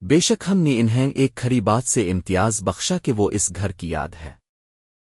بے شک ہم نے انہیں ایک کھری بات سے امتیاز بخشا کہ وہ اس گھر کی یاد ہے۔